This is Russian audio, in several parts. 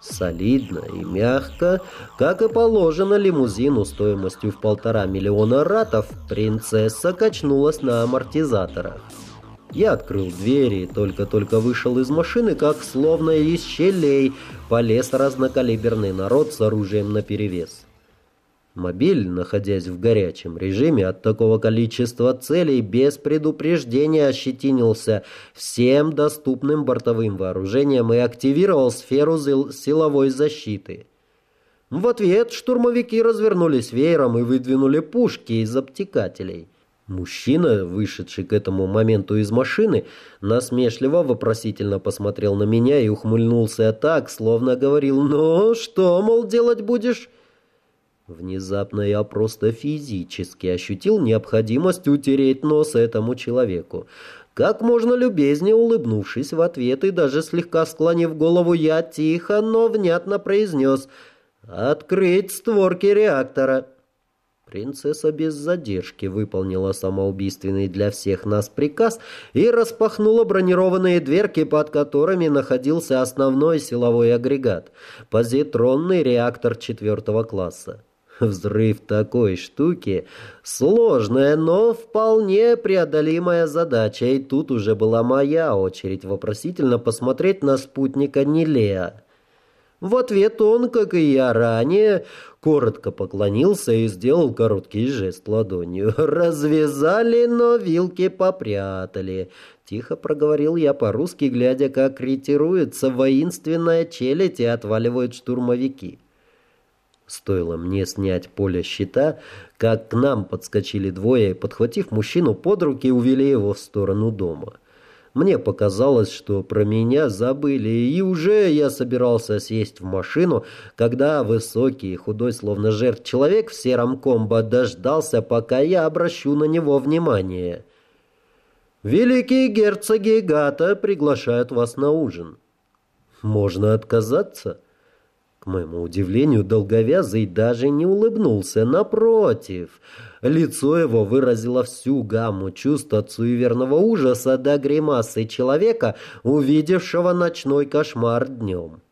Солидно и мягко, как и положено лимузину стоимостью в полтора миллиона ратов, принцесса качнулась на амортизаторах. Я открыл двери и только-только вышел из машины, как словно из щелей полез разнокалиберный народ с оружием наперевес. Мобиль, находясь в горячем режиме от такого количества целей, без предупреждения ощетинился всем доступным бортовым вооружением и активировал сферу силовой защиты. В ответ штурмовики развернулись веером и выдвинули пушки из обтекателей. Мужчина, вышедший к этому моменту из машины, насмешливо вопросительно посмотрел на меня и ухмыльнулся так, словно говорил «Ну, что, мол, делать будешь?» Внезапно я просто физически ощутил необходимость утереть нос этому человеку. Как можно любезнее улыбнувшись в ответ и даже слегка склонив голову, я тихо, но внятно произнес «Открыть створки реактора». Принцесса без задержки выполнила самоубийственный для всех нас приказ и распахнула бронированные дверки, под которыми находился основной силовой агрегат – позитронный реактор четвертого класса. Взрыв такой штуки — сложная, но вполне преодолимая задача, и тут уже была моя очередь вопросительно посмотреть на спутника Нилея. В ответ он, как и я ранее, коротко поклонился и сделал короткий жест ладонью. «Развязали, но вилки попрятали», — тихо проговорил я по-русски, глядя, как ретируется воинственная челядь и отваливают штурмовики. Стоило мне снять поле щита, как к нам подскочили двое, подхватив мужчину под руки, увели его в сторону дома. Мне показалось, что про меня забыли, и уже я собирался сесть в машину, когда высокий худой, словно жертв человек в сером комбо дождался, пока я обращу на него внимание. «Великие герцоги Гата приглашают вас на ужин». «Можно отказаться?» К моему удивлению, долговязый даже не улыбнулся. Напротив, лицо его выразило всю гамму чувств от суеверного ужаса до гримасы человека, увидевшего ночной кошмар днем.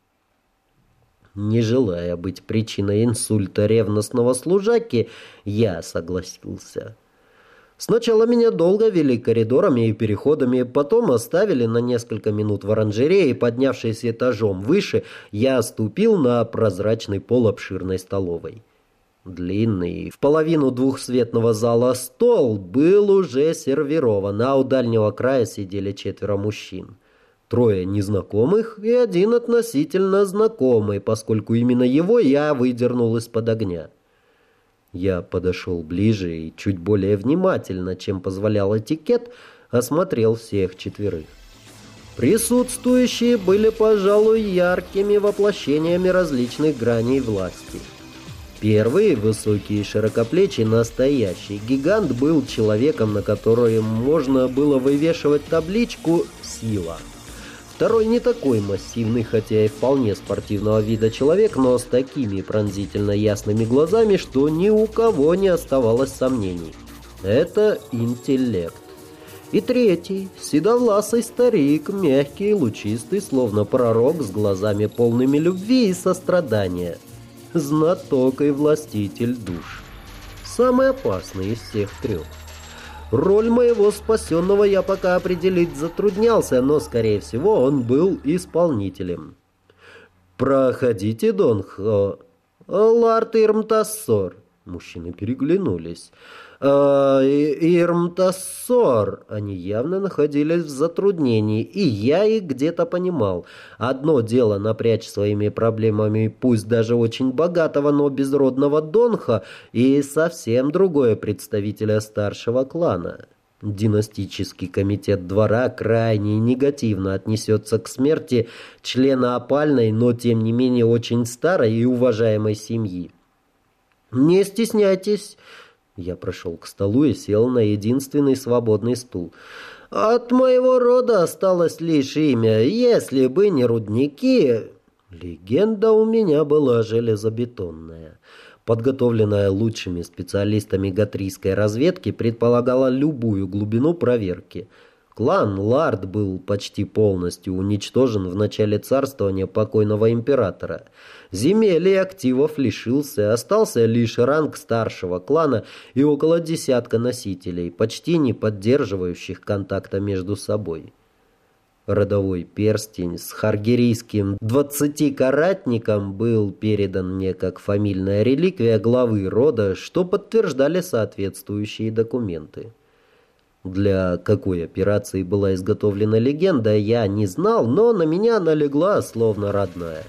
Не желая быть причиной инсульта ревностного служаки, я согласился. Сначала меня долго вели коридорами и переходами, потом оставили на несколько минут в оранжерее, поднявшись этажом выше, я ступил на прозрачный пол обширной столовой. Длинный, в половину двухсветного зала стол был уже сервирован, а у дальнего края сидели четверо мужчин. Трое незнакомых и один относительно знакомый, поскольку именно его я выдернул из-под огня. Я подошел ближе и чуть более внимательно, чем позволял этикет, осмотрел всех четверых. Присутствующие были, пожалуй, яркими воплощениями различных граней власти. Первый, высокий и широкоплечий, настоящий гигант, был человеком, на котором можно было вывешивать табличку «Сила». Второй не такой массивный, хотя и вполне спортивного вида человек, но с такими пронзительно ясными глазами, что ни у кого не оставалось сомнений. Это интеллект. И третий, седовласый старик, мягкий лучистый, словно пророк с глазами полными любви и сострадания. Знаток и властитель душ. Самый опасный из всех трех. Роль моего спасенного я пока определить затруднялся, но, скорее всего, он был исполнителем. «Проходите, Дон Хо...» «Ларт Ирмтассор». Мужчины переглянулись. «Э, Ирмтассор». Они явно находились в затруднении, и я их где-то понимал. Одно дело напрячь своими проблемами, пусть даже очень богатого, но безродного Донха, и совсем другое представителя старшего клана. Династический комитет двора крайне негативно отнесется к смерти члена опальной, но тем не менее очень старой и уважаемой семьи. «Не стесняйтесь», я прошел к столу и сел на единственный свободный стул. «От моего рода осталось лишь имя. Если бы не рудники...» Легенда у меня была железобетонная. Подготовленная лучшими специалистами гатрийской разведки предполагала любую глубину проверки. Клан Лард был почти полностью уничтожен в начале царствования покойного императора. Земель и активов лишился, остался лишь ранг старшего клана и около десятка носителей, почти не поддерживающих контакта между собой. Родовой перстень с харгерийским двадцатикаратником был передан мне как фамильная реликвия главы рода, что подтверждали соответствующие документы. Для какой операции была изготовлена легенда, я не знал, но на меня налегла словно родная.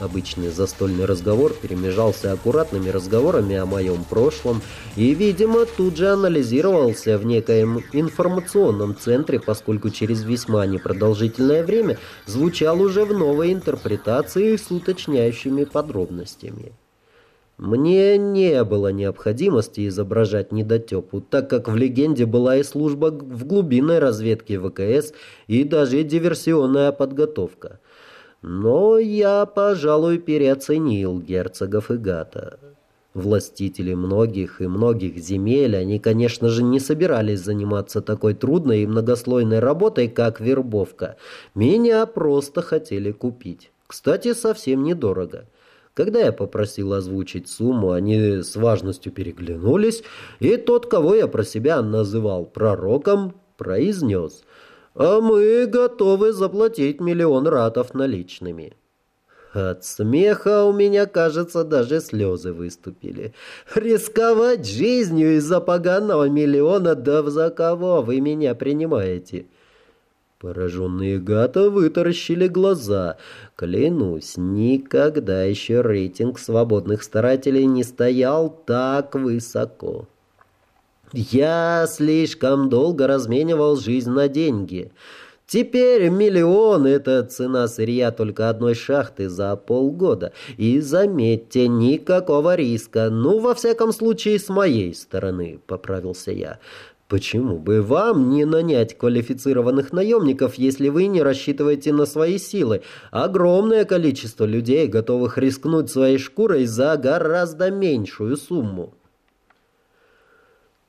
Обычный застольный разговор перемежался аккуратными разговорами о моем прошлом и, видимо, тут же анализировался в некоем информационном центре, поскольку через весьма непродолжительное время звучал уже в новой интерпретации с уточняющими подробностями. Мне не было необходимости изображать недотепу, так как в легенде была и служба в глубинной разведке ВКС и даже диверсионная подготовка – но я, пожалуй, переоценил герцогов Игата. Властители многих и многих земель, они, конечно же, не собирались заниматься такой трудной и многослойной работой, как вербовка. Меня просто хотели купить. Кстати, совсем недорого. Когда я попросил озвучить сумму, они с важностью переглянулись, и тот, кого я про себя называл пророком, произнес – а мы готовы заплатить миллион ратов наличными. От смеха у меня, кажется, даже слезы выступили. Рисковать жизнью из-за поганого миллиона, да за кого вы меня принимаете?» Пораженные гата вытаращили глаза. Клянусь, никогда еще рейтинг свободных старателей не стоял так высоко. Я слишком долго разменивал жизнь на деньги. Теперь миллион — это цена сырья только одной шахты за полгода. И заметьте, никакого риска. Ну, во всяком случае, с моей стороны, — поправился я. Почему бы вам не нанять квалифицированных наемников, если вы не рассчитываете на свои силы? Огромное количество людей, готовых рискнуть своей шкурой за гораздо меньшую сумму.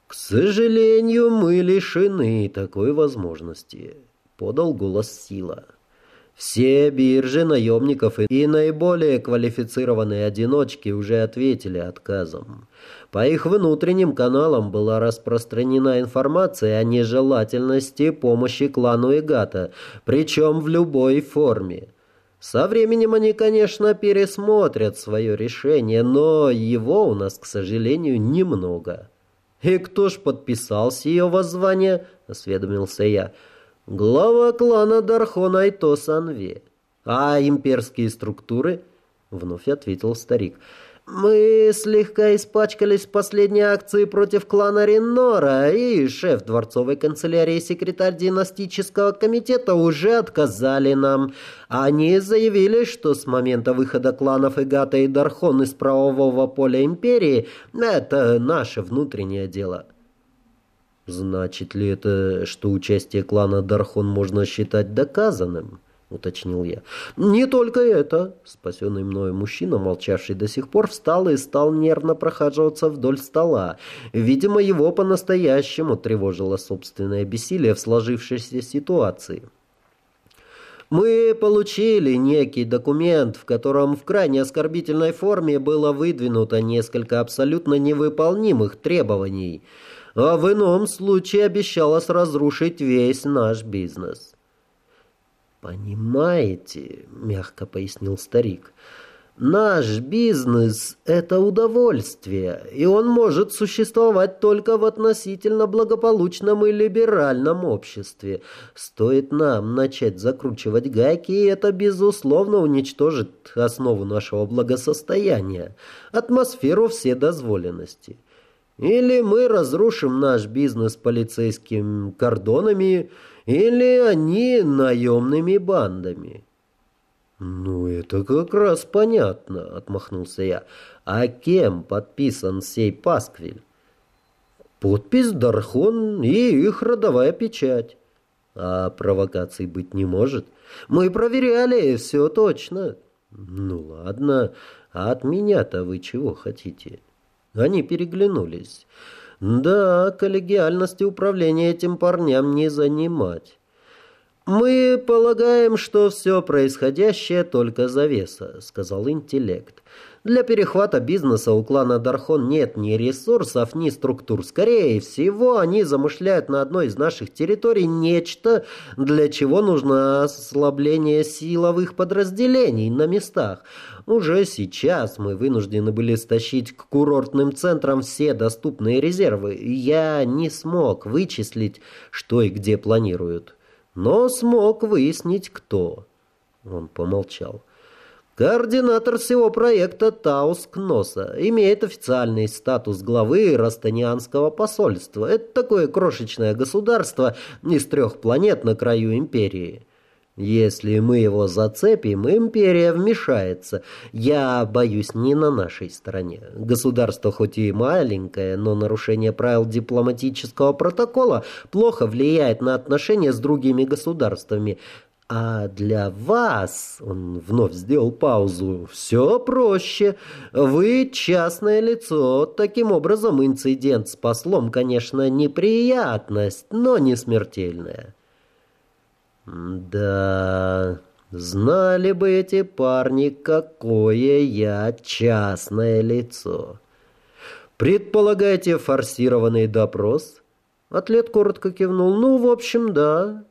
«К сожалению, мы лишены такой возможности», — подал голос Сила. «Все биржи наемников и наиболее квалифицированные одиночки уже ответили отказом. По их внутренним каналам была распространена информация о нежелательности помощи клану Игата, причем в любой форме». Со временем они, конечно, пересмотрят свое решение, но его у нас, к сожалению, немного. «И кто ж подписался ее воззвание?» — осведомился я. «Глава клана Дархон Айто Санве». «А имперские структуры?» — вновь ответил старик. Мы слегка испачкались в последней акции против клана Ренора, и шеф дворцовой канцелярии и секретарь династического комитета уже отказали нам. Они заявили, что с момента выхода кланов Игата и Дархон из правового поля империи это наше внутреннее дело. Значит ли это, что участие клана Дархон можно считать доказанным? уточнил я. «Не только это!» Спасенный мною мужчина, молчавший до сих пор, встал и стал нервно прохаживаться вдоль стола. Видимо, его по-настоящему тревожило собственное бессилие в сложившейся ситуации. Мы получили некий документ, в котором в крайне оскорбительной форме было выдвинуто несколько абсолютно невыполнимых требований, а в ином случае обещалось разрушить весь наш бизнес. «Понимаете», — мягко пояснил старик, — «наш бизнес — это удовольствие, и он может существовать только в относительно благополучном и либеральном обществе. Стоит нам начать закручивать гайки, и это, безусловно, уничтожит основу нашего благосостояния, атмосферу вседозволенности». Или мы разрушим наш бизнес полицейскими кордонами, или они наемными бандами. «Ну, это как раз понятно», — отмахнулся я. «А кем подписан сей пасквиль?» «Подпись Дархон и их родовая печать». «А провокаций быть не может?» «Мы проверяли, все точно». «Ну ладно, а от меня-то вы чего хотите?» Они переглянулись. Да, коллегиальности управления этим парням не занимать. «Мы полагаем, что все происходящее только завеса», — сказал интеллект. «Для перехвата бизнеса у клана Дархон нет ни ресурсов, ни структур. Скорее всего, они замышляют на одной из наших территорий нечто, для чего нужно ослабление силовых подразделений на местах. Уже сейчас мы вынуждены были стащить к курортным центрам все доступные резервы. Я не смог вычислить, что и где планируют» но смог выяснить, кто. Он помолчал. Координатор всего проекта Таус Кноса имеет официальный статус главы Растанианского посольства. Это такое крошечное государство из трех планет на краю империи. Если мы его зацепим, империя вмешается. Я боюсь, не на нашей стороне. Государство хоть и маленькое, но нарушение правил дипломатического протокола плохо влияет на отношения с другими государствами. А для вас, он вновь сделал паузу, все проще. Вы частное лицо. Таким образом, инцидент с послом, конечно, неприятность, но не смертельная. Да, знали бы эти парни, какое я частное лицо. Предполагаете форсированный допрос? Атлет коротко кивнул. Ну, в общем, да.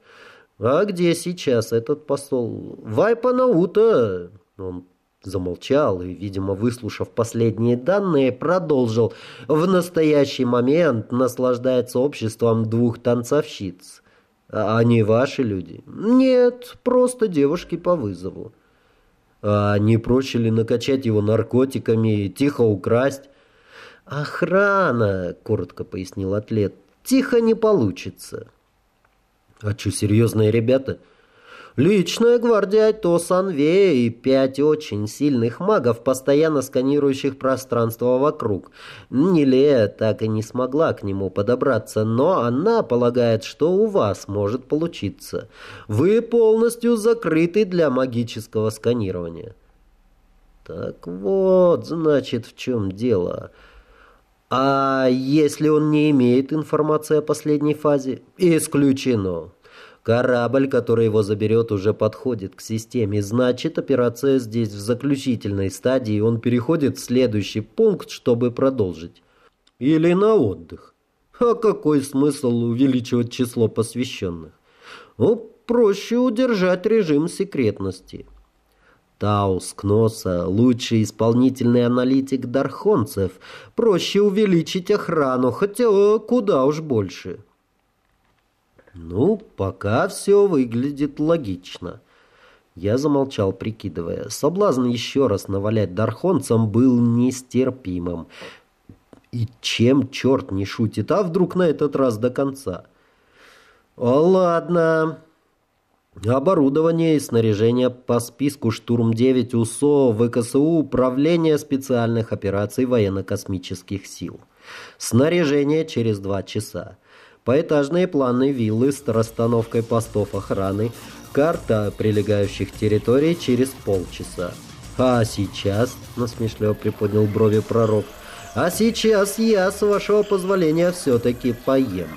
А где сейчас этот посол? Вайпанаута. Он замолчал и, видимо, выслушав последние данные, продолжил. В настоящий момент наслаждается обществом двух танцовщиц. А они ваши люди? Нет, просто девушки по вызову. А не проще ли накачать его наркотиками и тихо украсть? Охрана, коротко пояснил атлет. Тихо не получится. А что, серьезные ребята? Личная гвардия Айто Санвея и пять очень сильных магов, постоянно сканирующих пространство вокруг. Нилея так и не смогла к нему подобраться, но она полагает, что у вас может получиться. Вы полностью закрыты для магического сканирования. Так вот, значит, в чем дело. А если он не имеет информации о последней фазе? Исключено. Корабль, который его заберет, уже подходит к системе. Значит, операция здесь в заключительной стадии, он переходит в следующий пункт, чтобы продолжить. Или на отдых. А какой смысл увеличивать число посвященных? Ну, проще удержать режим секретности. Таус Кноса – лучший исполнительный аналитик дархонцев. Проще увеличить охрану, хотя куда уж больше. Ну, пока все выглядит логично. Я замолчал, прикидывая. Соблазн еще раз навалять дархонцам был нестерпимым. И чем черт не шутит, а вдруг на этот раз до конца? О, ладно. Оборудование и снаряжение по списку «Штурм-9» УСО ВКСУ Управление специальных операций военно-космических сил. Снаряжение через два часа поэтажные планы виллы с расстановкой постов охраны, карта прилегающих территорий через полчаса. А сейчас, насмешливо приподнял брови пророк, а сейчас я, с вашего позволения, все-таки поем.